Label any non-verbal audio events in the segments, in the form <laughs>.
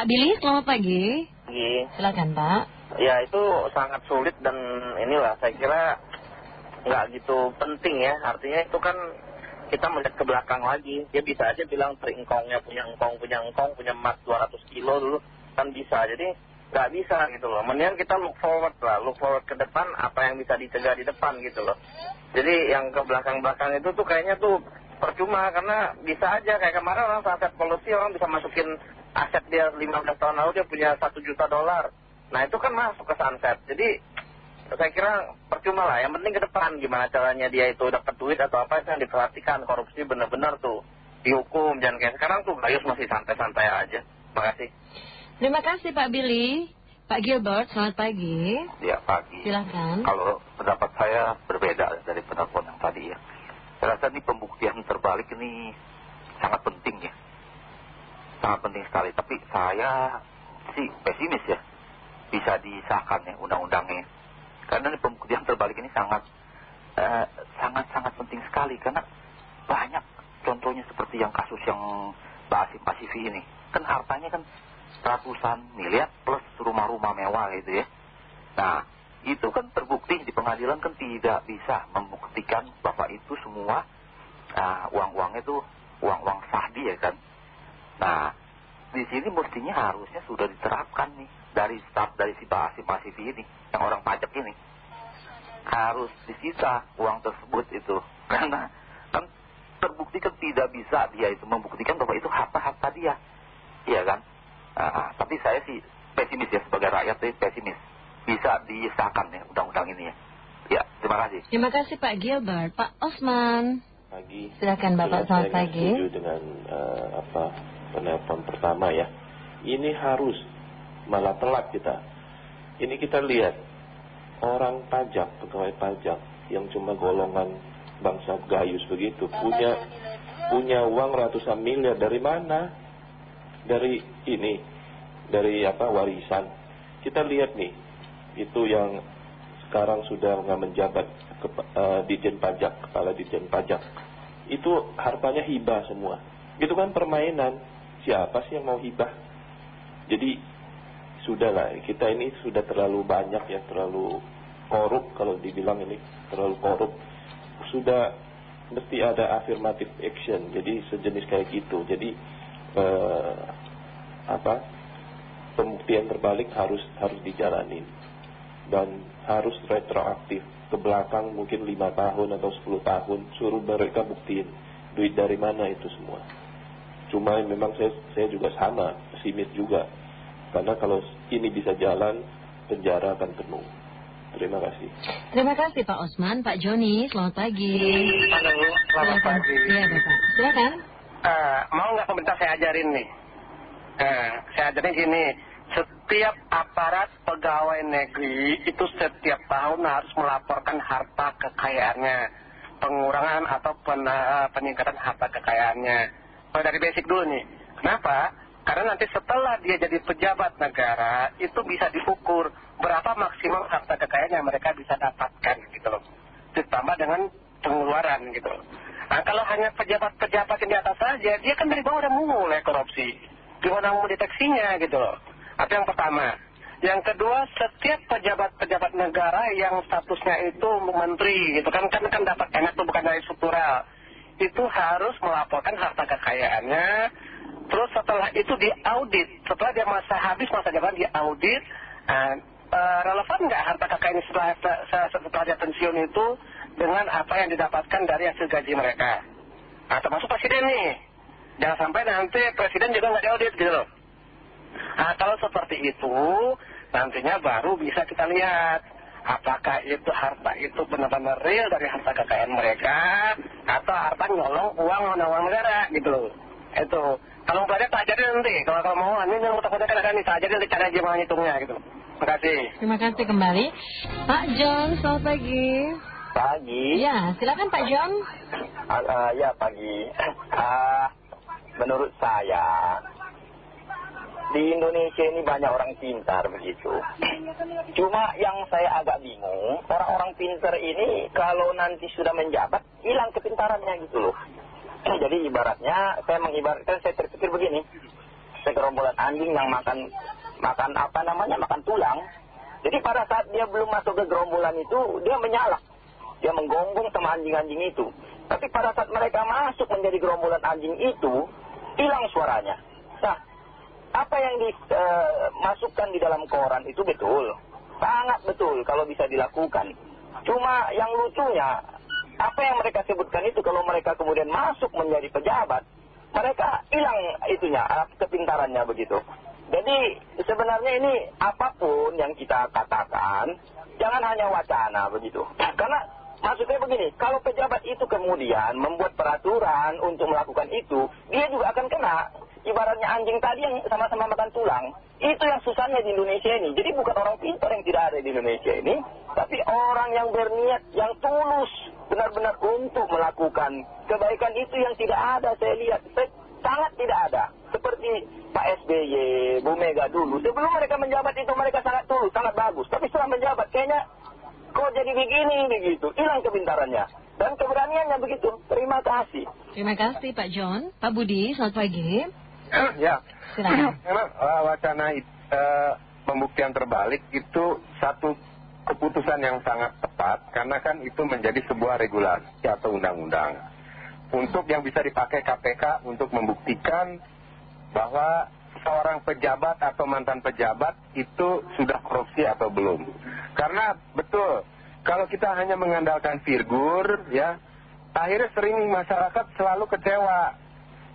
Pak Billy, selamat pagi. Pagi. Silakan Pak. Ya itu sangat sulit dan inilah saya kira nggak gitu penting ya. Artinya itu kan kita melihat ke belakang lagi. Dia bisa aja bilang teringkongnya punya engkong, punya engkong, punya emas 200 kilo dulu. Kan bisa. Jadi nggak bisa gitu loh. Mendingan kita look forward lah. Look forward ke depan apa yang bisa dicegah di depan gitu loh. Jadi yang ke belakang-belakang itu tuh kayaknya tuh percuma. Karena bisa aja kayak kemarin orang saat polusi orang bisa masukin aset dia 15 tahun lalu dia punya 1 juta dolar. Nah itu kan masuk ke sunset. Jadi saya kira percuma lah. Yang penting ke depan gimana caranya dia itu dapat duit atau apa itu yang diperhatikan. Korupsi benar-benar tuh dihukum. Jangan kayak sekarang tuh Gayus masih santai-santai aja. Terima kasih. Terima kasih Pak Billy. Pak Gilbert, selamat pagi. Ya pagi. Silahkan. Kalau pendapat saya berbeda dari pendapat yang tadi ya. Saya rasa ini pembuktian terbalik ini sangat penting ya. Sangat penting sekali. Tapi saya sih pesimis ya. Bisa disahkan ya undang-undangnya. Karena pembuktian terbalik ini sangat sangat-sangat penting sekali. Karena banyak contohnya seperti yang kasus yang Mbak Asim Pasifi ini. Kan hartanya kan ratusan miliar plus rumah-rumah mewah gitu ya. Nah, itu kan terbukti di pengadilan kan tidak bisa membuktikan bahwa itu semua uang-uangnya itu uang-uang sah dia kan. Nah, di sini mestinya harusnya sudah diterapkan nih dari start dari si Basim Masifi ini, yang orang pajak ini. Harus disita uang tersebut itu. <laughs> Karena kan terbukti kan tidak bisa dia itu membuktikan bahwa itu harta-harta dia. Iya kan? Nah, tapi saya sih pesimis ya sebagai rakyat sih pesimis. Bisa disahkan ya undang-undang ini ya. Ya, terima kasih. Terima kasih Pak Gilbert. Pak Osman. Pagi. Silakan Bapak, selamat saya pagi. setuju dengan eh, apa penelpon pertama ya. Ini harus malah telat kita. Ini kita lihat orang pajak, pegawai pajak yang cuma golongan bangsa gayus begitu punya punya uang ratusan miliar dari mana? Dari ini, dari apa warisan. Kita lihat nih, itu yang sekarang sudah nggak menjabat kepa- eh, Ditjen Pajak, kepala Ditjen Pajak. Itu hartanya hibah semua. Itu kan permainan. Siapa sih yang mau hibah? Jadi sudahlah, kita ini sudah terlalu banyak ya, terlalu korup kalau dibilang ini terlalu korup. Sudah mesti ada affirmative action. Jadi sejenis kayak gitu. Jadi eh, apa? Pembuktian terbalik harus harus dijalanin dan harus retroaktif ke belakang mungkin lima tahun atau 10 tahun suruh mereka buktiin duit dari mana itu semua cuma memang saya, saya juga sama pesimis juga karena kalau ini bisa jalan penjara akan penuh terima kasih Terima kasih Pak Osman. Pak Joni, selamat pagi. Halo, selamat pagi. Iya Bapak. Silakan. Eh, mau nggak komentar saya ajarin nih? Eh, saya ajarin gini, setiap aparat pegawai negeri itu setiap tahun harus melaporkan harta kekayaannya, pengurangan atau pen- eh, peningkatan harta kekayaannya. Dari basic dulu nih, kenapa? Karena nanti setelah dia jadi pejabat negara, itu bisa diukur berapa maksimum harta kekayaan yang mereka bisa dapatkan gitu loh. Ditambah dengan pengeluaran gitu loh. Nah kalau hanya pejabat-pejabat yang di atas saja, dia kan dari bawah udah mulai korupsi. Gimana mau deteksinya gitu loh. Itu yang pertama. Yang kedua, setiap pejabat-pejabat negara yang statusnya itu menteri gitu kan, kan, kan dapat enak tuh bukan dari struktural. Itu harus melaporkan harta kekayaannya. Terus setelah itu diaudit. Setelah dia masa habis masa jabatan diaudit. Nah, eh, relevan nggak harta kekayaan setelah, setelah, setelah dia pensiun itu dengan apa yang didapatkan dari hasil gaji mereka. Nah, termasuk presiden nih. Jangan sampai nanti presiden juga nggak diaudit gitu. Nah, kalau seperti itu, nantinya baru bisa kita lihat apakah itu harta itu benar-benar real dari harta kekayaan mereka atau harta nyolong uang uang negara gitu loh. Itu. Kalau belajar tak ajarin nanti. Kalau kalau mau ini yang takutnya kan ada nih, tak nanti cara aja menghitungnya gitu. Terima kasih. Terima kasih kembali. Pak John, selamat pagi. Pagi. Ya, silakan Pak John. Ah, ah, ya pagi. Ah, menurut saya di Indonesia ini banyak orang pintar begitu. Cuma yang saya agak bingung, orang-orang pintar ini kalau nanti sudah menjabat hilang kepintarannya gitu loh. <clears throat> Jadi ibaratnya saya mengibaratkan saya terpikir begini. segerombolan anjing yang makan makan apa namanya makan tulang. Jadi pada saat dia belum masuk ke gerombolan itu dia menyalak, dia menggonggong sama anjing-anjing itu. Tapi pada saat mereka masuk menjadi gerombolan anjing itu hilang suaranya. Nah, apa yang dimasukkan di dalam koran itu betul, sangat betul kalau bisa dilakukan. Cuma yang lucunya apa yang mereka sebutkan itu kalau mereka kemudian masuk menjadi pejabat, mereka hilang itunya, kepintarannya begitu. Jadi sebenarnya ini apa pun yang kita katakan, jangan hanya wacana begitu. Karena maksudnya begini, kalau pejabat itu kemudian membuat peraturan untuk melakukan itu, dia juga akan kena. Ibaratnya anjing tadi yang sama-sama makan tulang, itu yang susahnya di Indonesia ini. Jadi bukan orang pintar yang tidak ada di Indonesia ini, tapi orang yang berniat, yang tulus benar-benar untuk melakukan kebaikan itu yang tidak ada saya lihat. Sangat tidak ada. Seperti Pak SBY, Bu Mega dulu. Sebelum mereka menjabat itu mereka sangat tulus, sangat bagus. Tapi setelah menjabat kayaknya kok jadi begini begitu. Hilang kepintarannya. Dan keberaniannya begitu. Terima kasih. Terima kasih Pak John. Pak Budi, selamat pagi. Ya. Silakan. <clears throat> Memang uh, wacana uh, pembuktian terbalik itu satu keputusan yang sangat tepat karena kan itu menjadi sebuah regulasi atau undang-undang untuk yang bisa dipakai KPK untuk membuktikan bahwa seorang pejabat atau mantan pejabat itu sudah korupsi atau belum. Karena betul, kalau kita hanya mengandalkan figur, ya, akhirnya sering masyarakat selalu kecewa.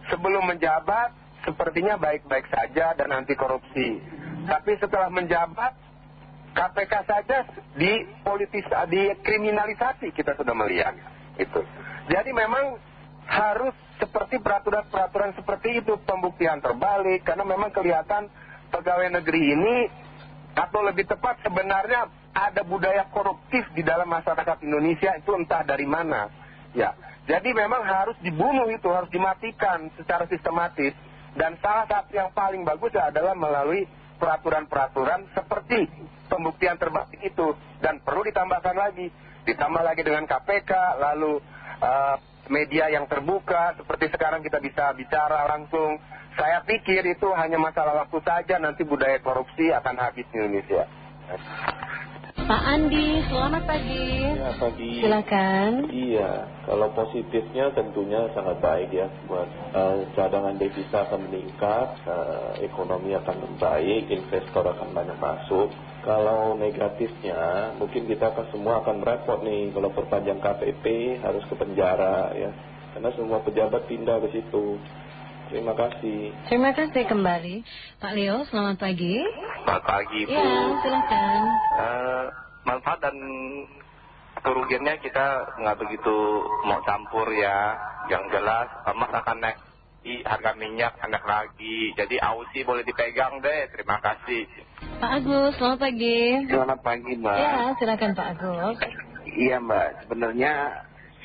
Sebelum menjabat, sepertinya baik-baik saja dan anti korupsi. Tapi setelah menjabat, KPK saja di politis, di kriminalisasi kita sudah melihat. Itu. Jadi memang harus seperti peraturan-peraturan seperti itu pembuktian terbalik karena memang kelihatan pegawai negeri ini atau lebih tepat sebenarnya ada budaya koruptif di dalam masyarakat Indonesia itu entah dari mana ya jadi memang harus dibunuh itu harus dimatikan secara sistematis dan salah satu yang paling bagus adalah melalui peraturan-peraturan seperti pembuktian terbalik itu. Dan perlu ditambahkan lagi ditambah lagi dengan KPK lalu uh, media yang terbuka seperti sekarang kita bisa bicara langsung. Saya pikir itu hanya masalah waktu saja nanti budaya korupsi akan habis di Indonesia Pak Andi, selamat pagi. Ya, pagi. Silakan. Iya, kalau positifnya tentunya sangat baik ya. Buat uh, cadangan devisa akan meningkat, uh, ekonomi akan membaik, investor akan banyak masuk. Kalau negatifnya, mungkin kita akan semua akan repot nih kalau perpanjang KPP harus ke penjara ya. Karena semua pejabat pindah ke situ. Terima kasih. Terima kasih kembali. Pak Leo, selamat pagi. Selamat pagi, Bu. Ya, silakan. Uh, manfaat dan kerugiannya kita nggak begitu mau campur ya. Yang jelas, emas akan naik i harga minyak anak lagi. Jadi Ausi boleh dipegang deh. Terima kasih. Pak Agus, selamat pagi. Selamat pagi Mbak Ya, silakan Pak Agus. Iya Mbak, sebenarnya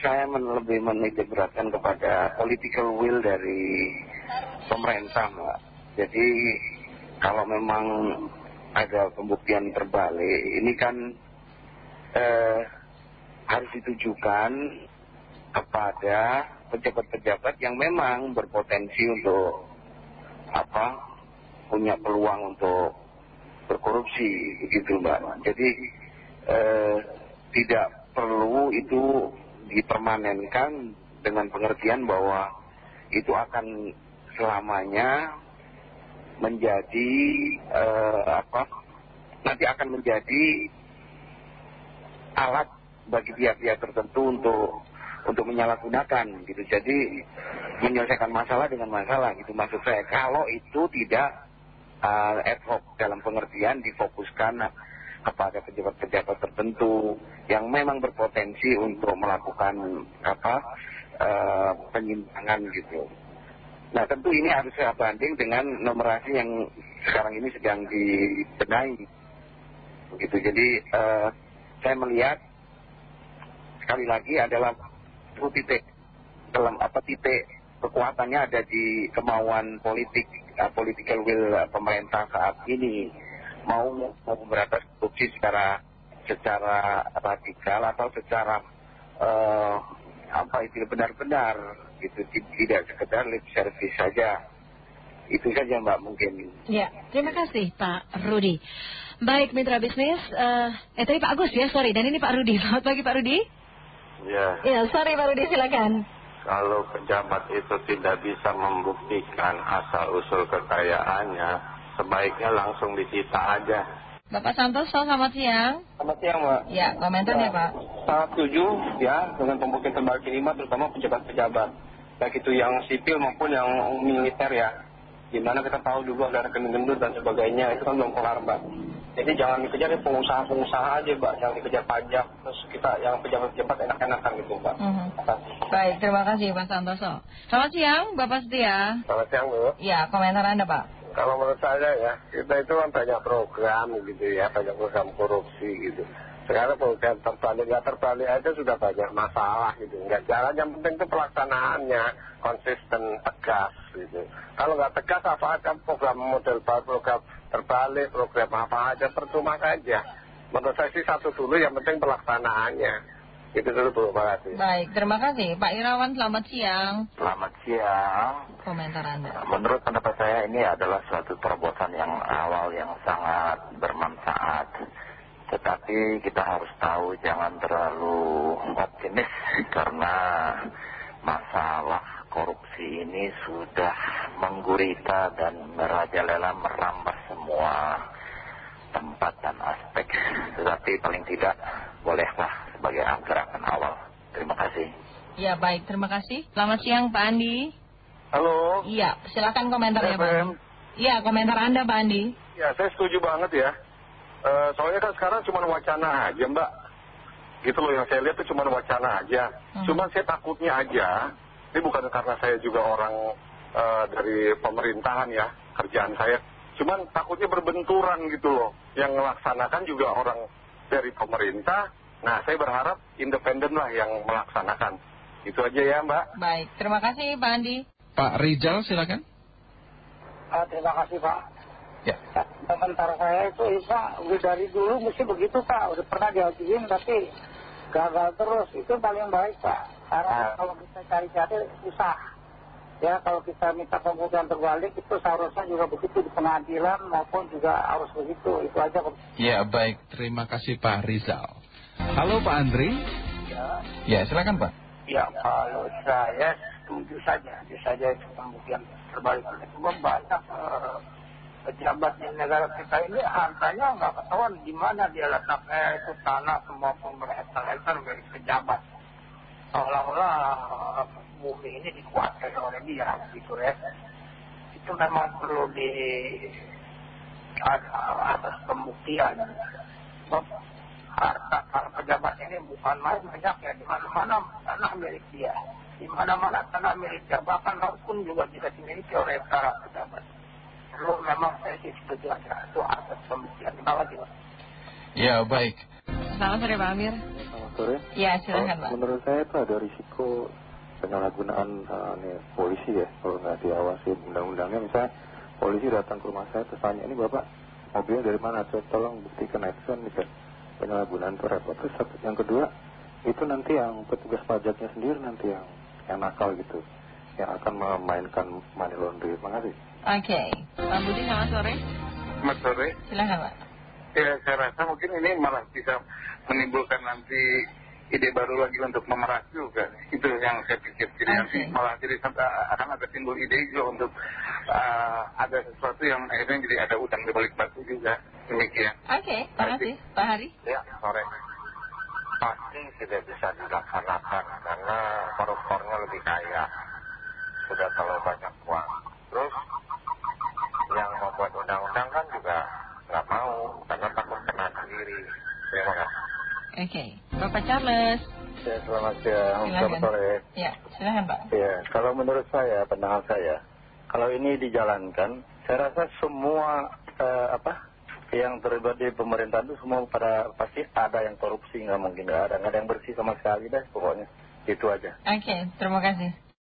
saya men lebih menitik beratkan kepada political will dari pemerintah Mbak. Jadi kalau memang ada pembuktian terbalik, ini kan eh, harus ditujukan kepada pejabat-pejabat yang memang berpotensi untuk apa punya peluang untuk berkorupsi begitu mbak jadi eh, tidak perlu itu dipermanenkan dengan pengertian bahwa itu akan selamanya menjadi eh, apa nanti akan menjadi alat bagi pihak-pihak tertentu untuk untuk menyalahgunakan gitu jadi menyelesaikan masalah dengan masalah gitu maksud saya kalau itu tidak uh, ad hoc dalam pengertian difokuskan kepada pejabat-pejabat tertentu yang memang berpotensi untuk melakukan apa uh, penyimpangan gitu. Nah tentu ini harus saya banding dengan numerasi yang sekarang ini sedang dibenahi. Begitu. Jadi uh, saya melihat sekali lagi adalah titik dalam apa titik kekuatannya ada di kemauan politik, uh, political will pemerintah saat ini mau mau memberantas korupsi secara secara radikal atau secara uh, apa itu benar-benar gitu tidak sekedar lip service saja Itu saja Mbak mungkin. Ya, terima kasih Pak Rudi. Baik mitra bisnis, eh, eh tadi Pak Agus ya, sorry. Dan ini Pak Rudi. <laughs> Selamat pagi Pak Rudi. Ya, Ya, sorry Pak Rudi, silakan. kalau pejabat itu tidak bisa membuktikan asal-usul kekayaannya, sebaiknya langsung disita aja. Bapak Santoso, selamat siang. Selamat siang Mbak. Ya, komentarnya Pak. Sangat setuju ya dengan pembuktian terbalik ini Mbak, terutama pejabat-pejabat. Baik itu yang sipil maupun yang militer ya. Di mana kita tahu dulu ada rekening gendut dan sebagainya, itu kan belum kelar Mbak. Jadi jangan dikejar yang pengusaha-pengusaha aja Mbak, yang dikejar pajak. Terus kita yang pejabat-pejabat enak-enakan gitu Mbak. Terima kasih. Baik, terima kasih Pak Santoso. Selamat siang, Bapak Setia. Selamat siang Bu. Ya, komentar Anda Pak. Kalau menurut saya ya, kita itu kan banyak program gitu ya, banyak program korupsi gitu. Sekarang program terbalik, nggak terbalik aja sudah banyak masalah gitu. Nggak jalan, yang penting itu pelaksanaannya konsisten, tegas gitu. Kalau nggak tegas apa aja program model baru, program terbalik, program apa aja, percuma saja. Menurut saya sih satu dulu, yang penting pelaksanaannya. Itu dulu Bu. Baik, terima kasih. Pak Irawan, selamat siang. Selamat siang. Komentar Anda. Menurut pendapat saya ini adalah suatu terobosan yang awal yang sangat bermanfaat. Tetapi kita harus tahu jangan terlalu optimis <laughs> karena masalah korupsi ini sudah menggurita dan merajalela merambah semua tempat dan aspek. Tetapi paling tidak bolehlah sebagai gerakan awal. Terima kasih. Ya, baik, terima kasih. Selamat siang Pak Andi. Halo. Iya, silakan komentarnya Pak Andi. Iya, komentar Anda Pak Andi. Ya, saya setuju banget ya. Eh, soalnya kan sekarang cuma wacana aja, Mbak. Gitu loh yang saya lihat itu cuma wacana aja. Hmm. Cuman saya takutnya aja, ini bukan karena saya juga orang eh, dari pemerintahan ya, kerjaan saya. Cuman takutnya berbenturan gitu loh. Yang melaksanakan juga orang dari pemerintah. Nah, saya berharap independen lah yang melaksanakan. Itu aja ya, Mbak. Baik, terima kasih Pak Andi. Pak Rizal silakan. Ah, terima kasih Pak. Ya. Komentar saya itu Isa udah dari dulu mesti begitu Pak. Udah pernah diajuin tapi gagal terus. Itu paling baik Pak. Karena kalau kita cari-cari susah. Ya kalau kita minta pembuktian terbalik itu seharusnya juga begitu di pengadilan maupun juga harus begitu. Itu aja Pak. Ya baik, terima kasih Pak Rizal. Halo Pak Andri. Ya, Ya silakan Pak. ya kalau saya setuju saja. Setuju saja itu pembuktian terbalik. Sebab banyak eh, pejabat di negara kita ini hartanya nggak ketahuan di mana dia letaknya itu tanah semua berhektar-hektar dari pejabat. Seolah-olah eh, bumi ini dikuasai oleh dia gitu ya. Itu memang perlu di atas pembuktian. Harta para pejabat ini bukan main banyak ya di mana-mana tanah milik dia. Di mana-mana tanah milik dia bahkan laut pun juga bisa dimiliki oleh para pejabat. Perlu memang saya sih setuju aja itu atas pembuktian. Terima kasih. Pak. Ya baik. Selamat sore Pak Amir. Selamat sore. Ya, silakan Pak. Menurut saya itu ada risiko penyalahgunaan eh, nih, polisi ya kalau nggak diawasi undang-undangnya. Misalnya polisi datang ke rumah saya terus tanya ini bapak mobilnya dari mana? Saya tolong buktikan itu kan bisa penyalahgunaan itu repot. Terus satu- yang kedua itu nanti yang petugas pajaknya sendiri nanti yang yang nakal gitu yang akan memainkan money laundry. Terima kasih. Oke, Pak Budi selamat sore. Selamat sore. Silakan Pak. Ya, saya rasa mungkin ini malah bisa menimbulkan nanti ide baru lagi untuk memeras juga. Itu yang saya pikir. Jadi nanti Oke. malah jadi sampai akan ada timbul ide juga untuk eh, ada sesuatu yang akhirnya jadi ada udang di balik batu juga. Demikian. Oke, terima kasih Pak Hari. Ya, sore. Pasti tidak bisa dilaksanakan karena koruptornya lebih kaya. Sudah terlalu banyak uang. Terus yang membuat undang-undang kan juga nggak mau karena takut kena sendiri. Terima kasih. Oke, Bapak Charles. Ya, selamat siang. Selamat sore. Ya, silakan Pak. Ya, kalau menurut saya, pandangan saya, kalau ini dijalankan, saya rasa semua eh, apa yang terlibat di pemerintahan itu semua pada pasti ada yang korupsi, nggak mungkin nggak ada, nggak ada yang bersih sama sekali deh, pokoknya itu aja. Oke, terima kasih.